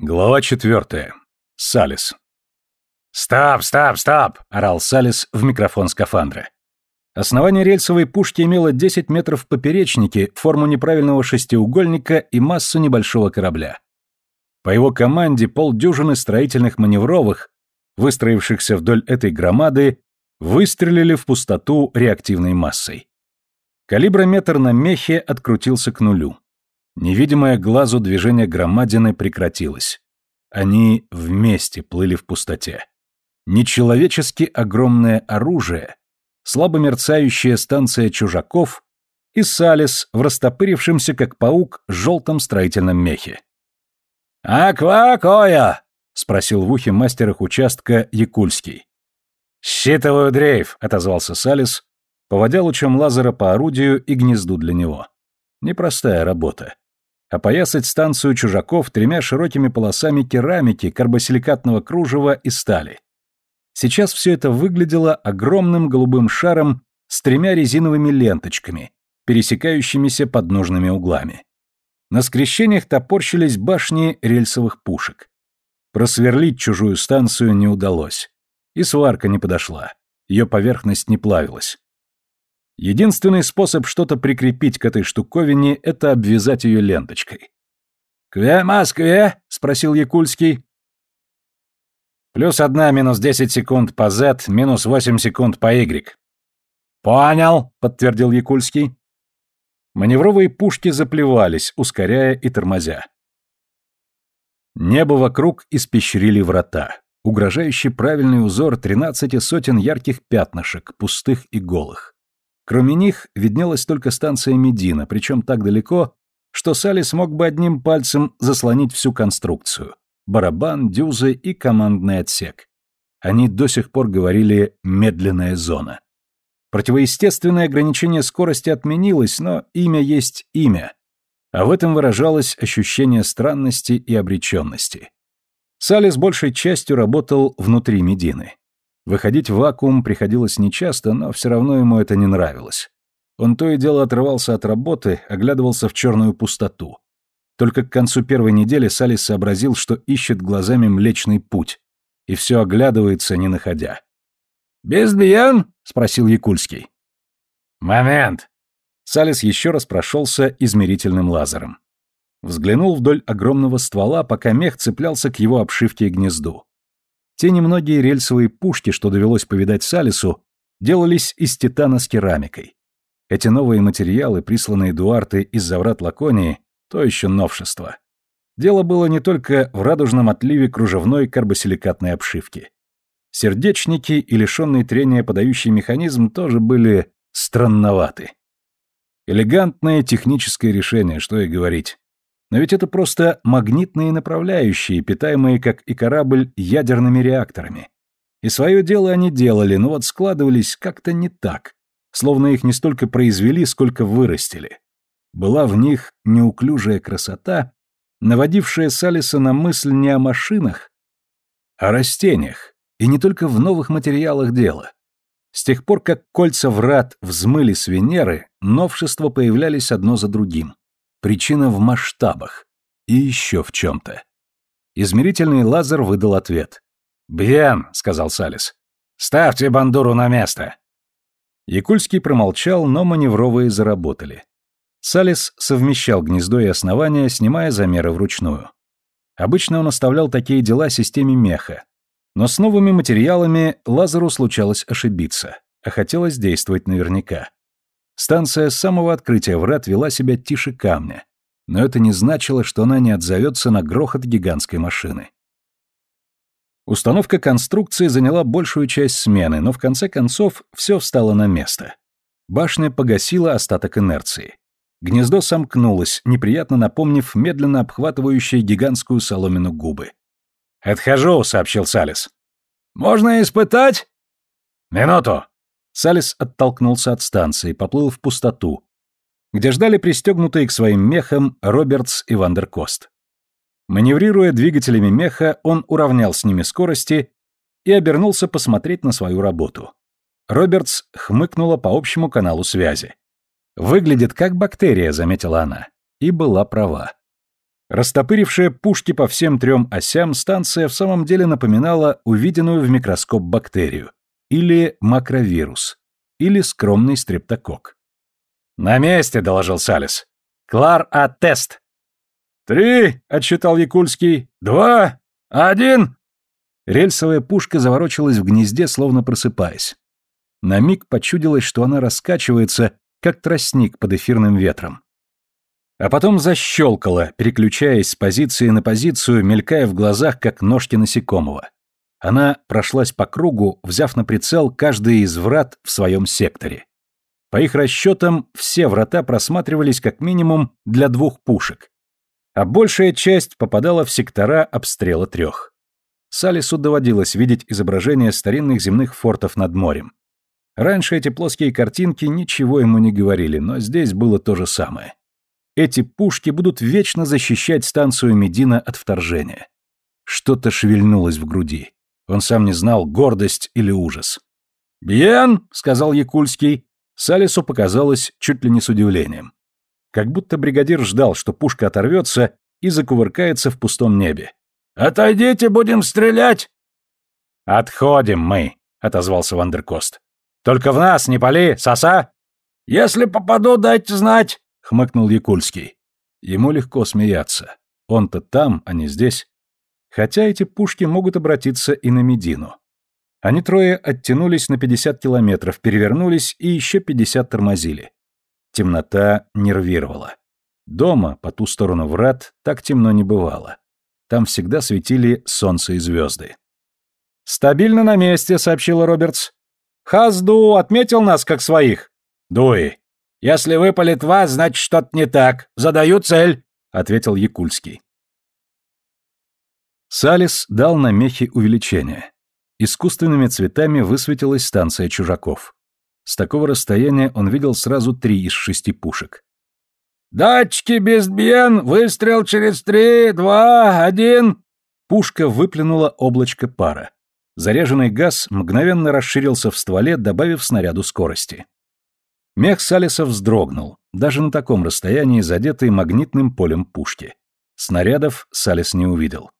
Глава четвертая. Салис. «Стоп, стоп, стоп!» — орал Салис в микрофон скафандра. Основание рельсовой пушки имело 10 метров в поперечнике, форму неправильного шестиугольника и массу небольшого корабля. По его команде полдюжины строительных маневровых, выстроившихся вдоль этой громады, выстрелили в пустоту реактивной массой. Калиброметр на мехе открутился к нулю. Невидимое глазу движение громадины прекратилось. Они вместе плыли в пустоте. Нечеловечески огромное оружие, слабо мерцающая станция чужаков и Салис в растопырившемся, как паук, желтом строительном мехе. «Аква спросил в ухе мастер их участка Якульский. «Считываю дрейф», — отозвался Салис, поводя лучом лазера по орудию и гнезду для него. Непростая работа опоясать станцию чужаков тремя широкими полосами керамики, карбосиликатного кружева и стали. Сейчас все это выглядело огромным голубым шаром с тремя резиновыми ленточками, пересекающимися под нужными углами. На скрещениях топорщились башни рельсовых пушек. Просверлить чужую станцию не удалось. И сварка не подошла. Ее поверхность не плавилась. Единственный способ что-то прикрепить к этой штуковине – это обвязать ее ленточкой. «Кве Москве?» – спросил Якульский. «Плюс одна минус десять секунд по Z, минус восемь секунд по Y». «Понял», – подтвердил Якульский. Маневровые пушки заплевались, ускоряя и тормозя. Небо вокруг испещрили врата. Угрожающий правильный узор тринадцати сотен ярких пятнышек, пустых и голых. Кроме них виднелась только станция Медина, причем так далеко, что Салли смог бы одним пальцем заслонить всю конструкцию. Барабан, дюзы и командный отсек. Они до сих пор говорили «медленная зона». Противоестественное ограничение скорости отменилось, но имя есть имя. А в этом выражалось ощущение странности и обреченности. Салли с большей частью работал внутри Медины. Выходить в вакуум приходилось нечасто, но все равно ему это не нравилось. Он то и дело отрывался от работы, оглядывался в черную пустоту. Только к концу первой недели Салис сообразил, что ищет глазами Млечный Путь, и все оглядывается, не находя. «Безбиян?» — спросил Якульский. «Момент!» Салис еще раз прошелся измерительным лазером. Взглянул вдоль огромного ствола, пока мех цеплялся к его обшивке и гнезду. Те немногие рельсовые пушки, что довелось повидать Салису, делались из титана с керамикой. Эти новые материалы, присланные Дуарте из-за врат Лаконии, то еще новшество. Дело было не только в радужном отливе кружевной карбосиликатной обшивки. Сердечники и лишенный трения подающий механизм тоже были странноваты. Элегантное техническое решение, что и говорить. Но ведь это просто магнитные направляющие, питаемые, как и корабль, ядерными реакторами. И свое дело они делали, но вот складывались как-то не так, словно их не столько произвели, сколько вырастили. Была в них неуклюжая красота, наводившая Салиса на мысль не о машинах, а о растениях, и не только в новых материалах дела. С тех пор, как кольца врат взмыли с Венеры, новшества появлялись одно за другим. Причина в масштабах. И еще в чем-то. Измерительный лазер выдал ответ. «Бьен», — сказал Салис. «Ставьте бандуру на место». Якульский промолчал, но маневровые заработали. Салис совмещал гнездо и основание, снимая замеры вручную. Обычно он оставлял такие дела системе меха. Но с новыми материалами лазеру случалось ошибиться, а хотелось действовать наверняка. Станция с самого открытия врат вела себя тише камня, но это не значило, что она не отзовется на грохот гигантской машины. Установка конструкции заняла большую часть смены, но в конце концов все встало на место. Башня погасила остаток инерции. Гнездо сомкнулось, неприятно напомнив медленно обхватывающие гигантскую соломину губы. «Отхожу», — сообщил Салис. «Можно испытать?» «Минуту», Салис оттолкнулся от станции, поплыл в пустоту, где ждали пристегнутые к своим мехам Робертс и Вандеркост. Маневрируя двигателями меха, он уравнял с ними скорости и обернулся посмотреть на свою работу. Робертс хмыкнула по общему каналу связи. «Выглядит как бактерия», — заметила она. И была права. Растопырившая пушки по всем трем осям, станция в самом деле напоминала увиденную в микроскоп бактерию, или макровирус, или скромный стрептокок. «На месте», — доложил Салис. «Клар-А-тест». «Три», — отсчитал Якульский. «Два. Один». Рельсовая пушка заворочилась в гнезде, словно просыпаясь. На миг почудилось, что она раскачивается, как тростник под эфирным ветром. А потом защелкала, переключаясь с позиции на позицию, мелькая в глазах, как ножки насекомого. Она прошлась по кругу, взяв на прицел каждый из врат в своем секторе. По их расчетам, все врата просматривались как минимум для двух пушек, а большая часть попадала в сектора обстрела трех. Салису доводилось видеть изображения старинных земных фортов над морем. Раньше эти плоские картинки ничего ему не говорили, но здесь было то же самое. Эти пушки будут вечно защищать станцию Медина от вторжения. Что-то шевельнулось в груди. Он сам не знал, гордость или ужас. «Бьен!» — сказал Якульский. Салису показалось чуть ли не с удивлением. Как будто бригадир ждал, что пушка оторвется и закувыркается в пустом небе. «Отойдите, будем стрелять!» «Отходим мы», — отозвался Вандеркост. Только в нас не пали, соса!» «Если попаду, дайте знать!» — хмыкнул Якульский. Ему легко смеяться. Он-то там, а не здесь. Хотя эти пушки могут обратиться и на Медину. Они трое оттянулись на 50 километров, перевернулись и еще 50 тормозили. Темнота нервировала. Дома, по ту сторону врат, так темно не бывало. Там всегда светили солнце и звезды. «Стабильно на месте», — сообщила Робертс. Хазду отметил нас как своих. Дуи. Если выпалит вас, значит что-то не так. Задаю цель, ответил Якульский. Салис дал на мехе увеличение. Искусственными цветами высветилась станция чужаков. С такого расстояния он видел сразу три из шести пушек. «Датчики безбьен, выстрел через три, два, один!» Пушка выплюнула облачко пара. Заряженный газ мгновенно расширился в стволе, добавив снаряду скорости. Мех Салиса вздрогнул, даже на таком расстоянии задетый магнитным полем пушки. Снарядов Салис не увидел.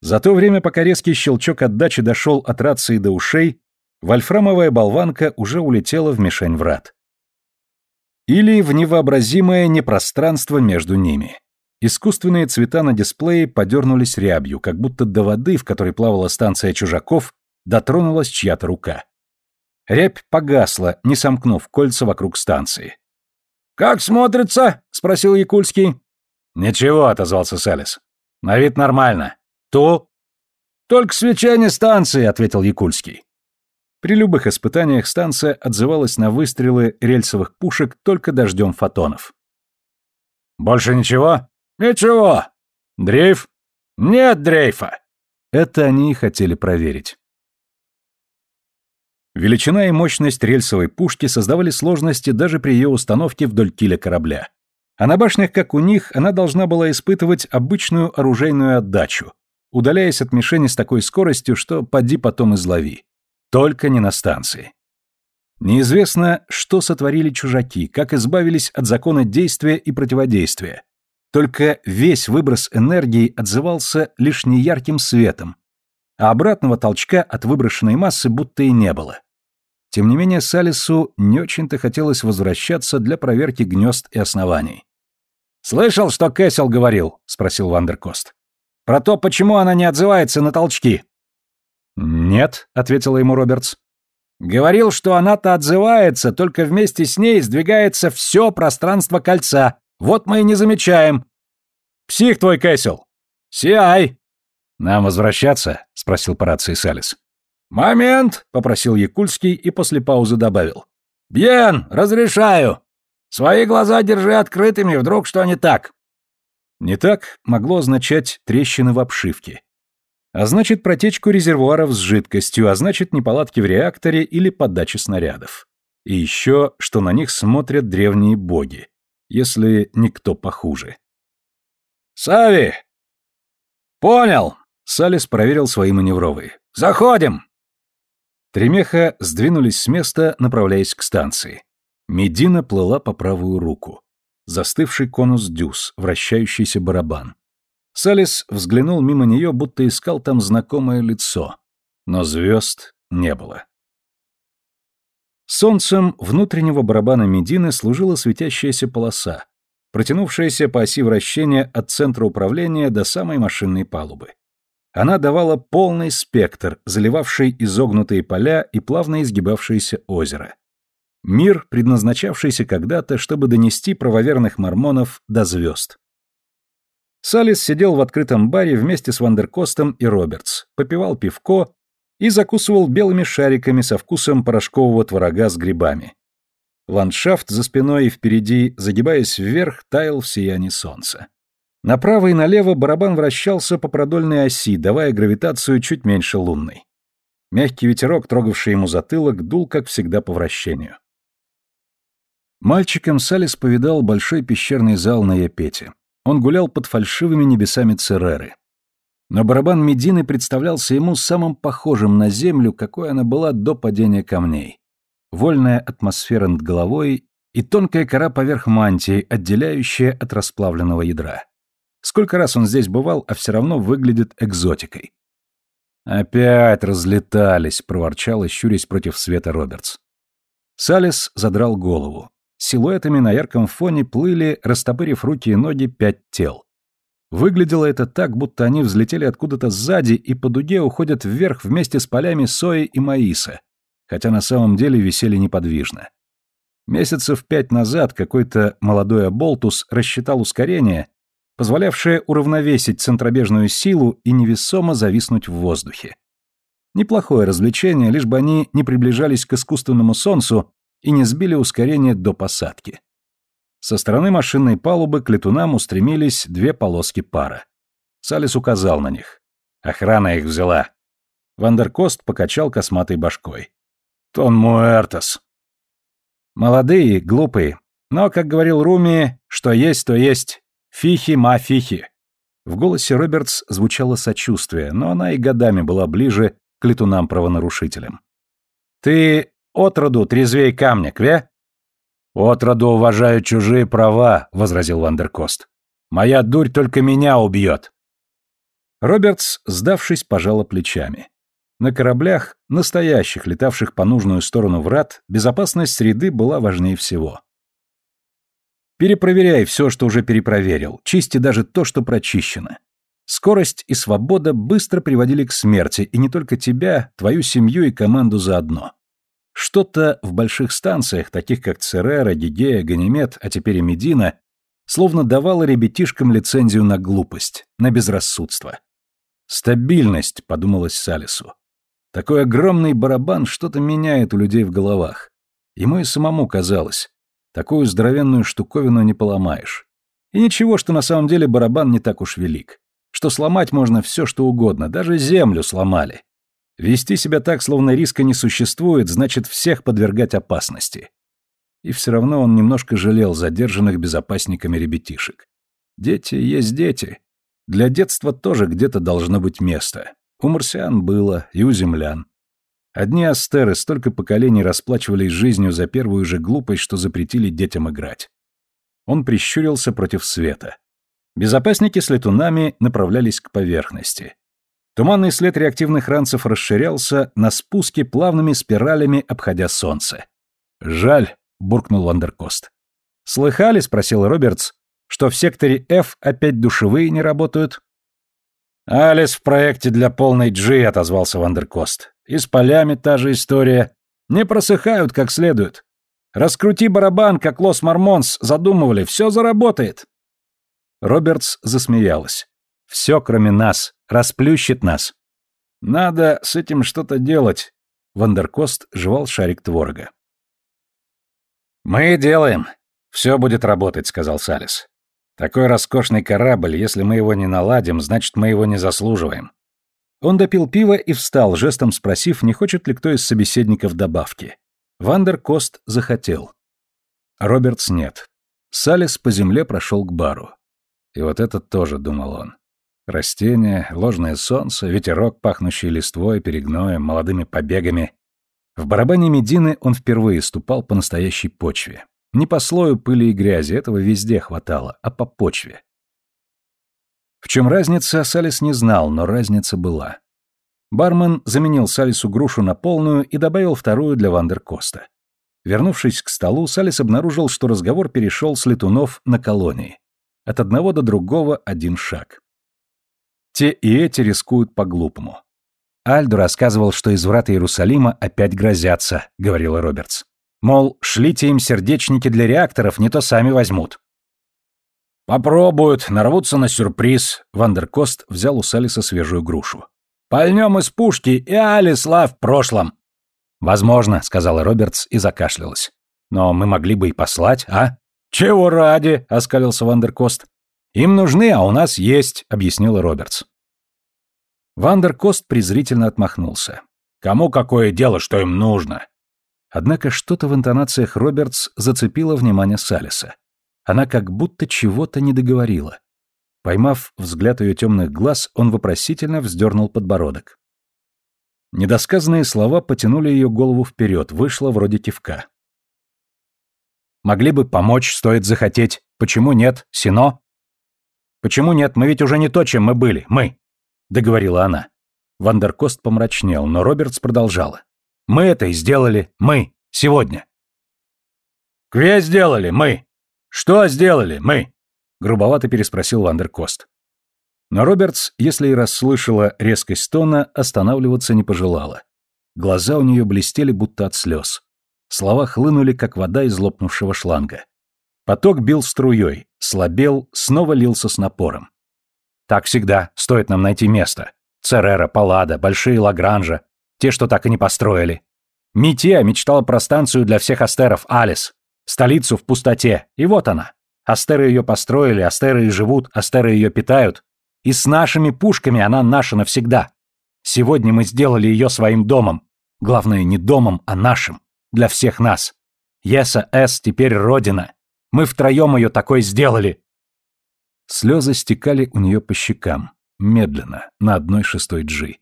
За то время, пока резкий щелчок отдачи дошел от рации до ушей, вольфрамовая болванка уже улетела в мишень врат. Или в невообразимое непространство между ними. Искусственные цвета на дисплее подернулись рябью, как будто до воды, в которой плавала станция чужаков, дотронулась чья-то рука. Рябь погасла, не сомкнув кольца вокруг станции. «Как смотрится?» — спросил Якульский. «Ничего», — отозвался Салис. «На вид нормально. Ту?» «Только свечение станции», — ответил Якульский. При любых испытаниях станция отзывалась на выстрелы рельсовых пушек только дождем фотонов. «Больше ничего?» «Ничего». «Дрейф?» «Нет дрейфа». Это они и хотели проверить. Величина и мощность рельсовой пушки создавали сложности даже при ее установке вдоль киля корабля. А на башнях, как у них, она должна была испытывать обычную оружейную отдачу, удаляясь от мишени с такой скоростью, что поди потом излови. Только не на станции. Неизвестно, что сотворили чужаки, как избавились от закона действия и противодействия, только весь выброс энергии отзывался лишь неярким светом, а обратного толчка от выброшенной массы будто и не было. Тем не менее, Салису не очень-то хотелось возвращаться для проверки гнезд и оснований. «Слышал, что Кэссел говорил?» — спросил Вандеркост. «Про то, почему она не отзывается на толчки». «Нет», — ответила ему Робертс. «Говорил, что она-то отзывается, только вместе с ней сдвигается все пространство кольца, вот мы и не замечаем. Псих твой, Кэссел. Сиай. Нам возвращаться? Спросил по рации Салис. Момент, попросил Якульский и после паузы добавил. Бьен, разрешаю. Свои глаза держи открытыми, вдруг что не так. Не так могло означать трещины в обшивке. А значит, протечку резервуаров с жидкостью, а значит, неполадки в реакторе или подаче снарядов. И еще, что на них смотрят древние боги если никто похуже. «Сави!» «Понял!» — Салис проверил свои маневровые. «Заходим!» Тремеха сдвинулись с места, направляясь к станции. Медина плыла по правую руку. Застывший конус дюз, вращающийся барабан. Салис взглянул мимо нее, будто искал там знакомое лицо, но звезд не было. Солнцем внутреннего барабана Медины служила светящаяся полоса, протянувшаяся по оси вращения от центра управления до самой машинной палубы. Она давала полный спектр, заливавший изогнутые поля и плавно изгибавшееся озеро. Мир, предназначавшийся когда-то, чтобы донести правоверных мормонов до звезд. Салис сидел в открытом баре вместе с Вандеркостом и Робертс, попивал пивко и закусывал белыми шариками со вкусом порошкового творога с грибами. Ландшафт за спиной и впереди, загибаясь вверх, таял в сиянии солнца. Направо и налево барабан вращался по продольной оси, давая гравитацию чуть меньше лунной. Мягкий ветерок, трогавший ему затылок, дул, как всегда, по вращению. Мальчиком Салис повидал большой пещерный зал на Япете. Он гулял под фальшивыми небесами Цереры. Но барабан Медины представлялся ему самым похожим на землю, какой она была до падения камней. Вольная атмосфера над головой и тонкая кора поверх мантии, отделяющая от расплавленного ядра. Сколько раз он здесь бывал, а все равно выглядит экзотикой. «Опять разлетались», — проворчал, щурясь против света Робертс. Салис задрал голову. Силуэтами на ярком фоне плыли, растопырив руки и ноги, пять тел. Выглядело это так, будто они взлетели откуда-то сзади и по дуге уходят вверх вместе с полями сои и маиса, хотя на самом деле висели неподвижно. Месяцев пять назад какой-то молодой оболтус рассчитал ускорение, позволявшее уравновесить центробежную силу и невесомо зависнуть в воздухе. Неплохое развлечение, лишь бы они не приближались к искусственному солнцу и не сбили ускорение до посадки. Со стороны машинной палубы к летунам устремились две полоски пара. Салис указал на них. Охрана их взяла. Вандеркост покачал косматой башкой. «Тон Муэртос». Молодые, глупые. Но, как говорил Руми, что есть, то есть. Фихи-ма-фихи. В голосе Робертс звучало сочувствие, но она и годами была ближе к летунам-правонарушителям. «Ты отроду трезвей камня, Кве?» «Отроду уважаю чужие права», — возразил Вандеркост. «Моя дурь только меня убьет». Робертс, сдавшись, пожала плечами. На кораблях, настоящих, летавших по нужную сторону врат, безопасность среды была важнее всего. Перепроверяй все, что уже перепроверил, чисти даже то, что прочищено. Скорость и свобода быстро приводили к смерти, и не только тебя, твою семью и команду заодно. Что-то в больших станциях, таких как Церера, Гигея, Ганимед, а теперь и Медина, словно давало ребятишкам лицензию на глупость, на безрассудство. «Стабильность», — подумалось Салису. Такой огромный барабан что-то меняет у людей в головах. Ему и самому казалось. Такую здоровенную штуковину не поломаешь. И ничего, что на самом деле барабан не так уж велик. Что сломать можно все, что угодно, даже землю сломали. Вести себя так, словно риска не существует, значит всех подвергать опасности. И все равно он немножко жалел задержанных безопасниками ребятишек. Дети есть дети. Для детства тоже где-то должно быть место. У марсиан было, и у землян. Одни астеры столько поколений расплачивались жизнью за первую же глупость, что запретили детям играть. Он прищурился против света. Безопасники с летунами направлялись к поверхности. Туманный след реактивных ранцев расширялся на спуске плавными спиралями, обходя солнце. «Жаль», — буркнул Вандеркост. «Слыхали?» — спросил Робертс, что в секторе F опять душевые не работают. «Alles в проекте для полной G», — отозвался Вандеркост. «И с полями та же история. Не просыхают как следует. Раскрути барабан, как los Mormons задумывали, все заработает». Робертс засмеялась. «Все, кроме нас. Расплющит нас. Надо с этим что-то делать. Вандеркост жевал шарик творога. Мы делаем. Все будет работать, сказал Салис. Такой роскошный корабль, если мы его не наладим, значит, мы его не заслуживаем. Он допил пиво и встал, жестом спросив, не хочет ли кто из собеседников добавки. Вандеркост захотел. Робертс нет. Салис по земле прошел к бару. И вот это тоже, думал он. Растения, ложное солнце, ветерок, пахнущий листвой, перегноем, молодыми побегами. В барабане Медины он впервые ступал по настоящей почве. Не по слою пыли и грязи, этого везде хватало, а по почве. В чем разница, Салис не знал, но разница была. Бармен заменил Салису грушу на полную и добавил вторую для Вандеркоста. Вернувшись к столу, Салис обнаружил, что разговор перешел с летунов на колонии. От одного до другого один шаг. Те и эти рискуют по-глупому. Альдо рассказывал, что из врат Иерусалима опять грозятся, говорила Робертс. Мол, шлите им сердечники для реакторов, не то сами возьмут. Попробуют, нарвутся на сюрприз. Вандеркост взял у Салиса свежую грушу. Пальнем из пушки, и alles la в прошлом. Возможно, сказала Робертс и закашлялась. Но мы могли бы и послать, а? Чего ради? оскалился Вандеркост. Им нужны, а у нас есть, объяснила Робертс. Вандеркост презрительно отмахнулся. Кому какое дело, что им нужно? Однако что-то в интонациях Робертс зацепило внимание Салиса. Она как будто чего-то не договорила. Поймав взгляд ее темных глаз, он вопросительно вздернул подбородок. Недосказанные слова потянули ее голову вперед, вышло вроде кивка. «Могли бы помочь, стоит захотеть. Почему нет? Сино?» «Почему нет? Мы ведь уже не то, чем мы были. Мы!» — договорила она. Вандеркост помрачнел, но Робертс продолжала. «Мы это и сделали. Мы. Сегодня». «Где сделали? Мы. Что сделали? Мы?» грубовато переспросил Вандеркост. Но Робертс, если и расслышала резкость тона, останавливаться не пожелала. Глаза у нее блестели, будто от слез. Слова хлынули, как вода из лопнувшего шланга. Поток бил струей, слабел, снова лился с напором. Так всегда, стоит нам найти место. Церера, Паллада, Большие Лагранжа, те, что так и не построили. Мития мечтала про станцию для всех астеров, Алис, столицу в пустоте, и вот она. Астеры ее построили, астеры и живут, астеры ее питают. И с нашими пушками она наша навсегда. Сегодня мы сделали ее своим домом. Главное, не домом, а нашим. Для всех нас. Еса С теперь родина. Мы втроем ее такой сделали. Слезы стекали у нее по щекам, медленно, на одной шестой джи.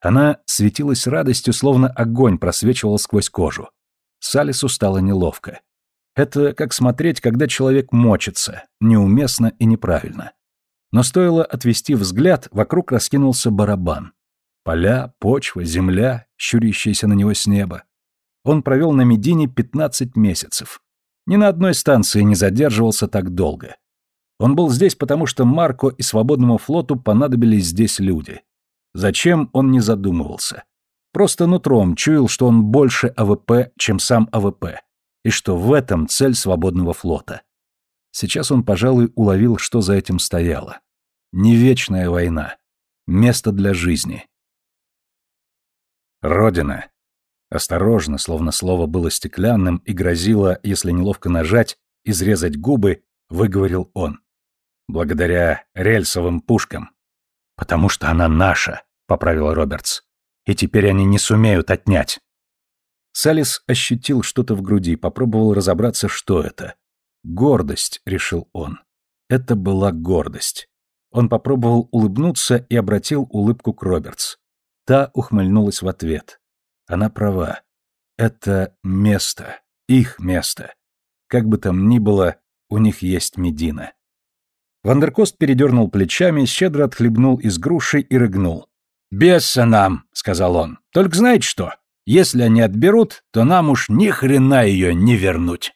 Она светилась радостью, словно огонь просвечивал сквозь кожу. Салису стало неловко. Это как смотреть, когда человек мочится, неуместно и неправильно. Но стоило отвести взгляд, вокруг раскинулся барабан. Поля, почва, земля, щурящиеся на него с неба. Он провел на Медине 15 месяцев. Ни на одной станции не задерживался так долго. Он был здесь, потому что Марко и свободному флоту понадобились здесь люди. Зачем, он не задумывался. Просто нутром чуял, что он больше АВП, чем сам АВП и что в этом цель свободного флота. Сейчас он, пожалуй, уловил, что за этим стояло. Не вечная война. Место для жизни. Родина. Осторожно, словно слово было стеклянным и грозило, если неловко нажать, изрезать губы, выговорил он. Благодаря рельсовым пушкам. Потому что она наша, поправил Робертс. И теперь они не сумеют отнять. Салис ощутил что-то в груди, попробовал разобраться, что это. «Гордость», — решил он. Это была гордость. Он попробовал улыбнуться и обратил улыбку к Робертс. Та ухмыльнулась в ответ. Она права. Это место. Их место. Как бы там ни было, у них есть Медина. Вандеркост передернул плечами, щедро отхлебнул из груши и рыгнул. «Бесса нам», — сказал он. «Только знаете что? Если они отберут, то нам уж ни хрена ее не вернуть.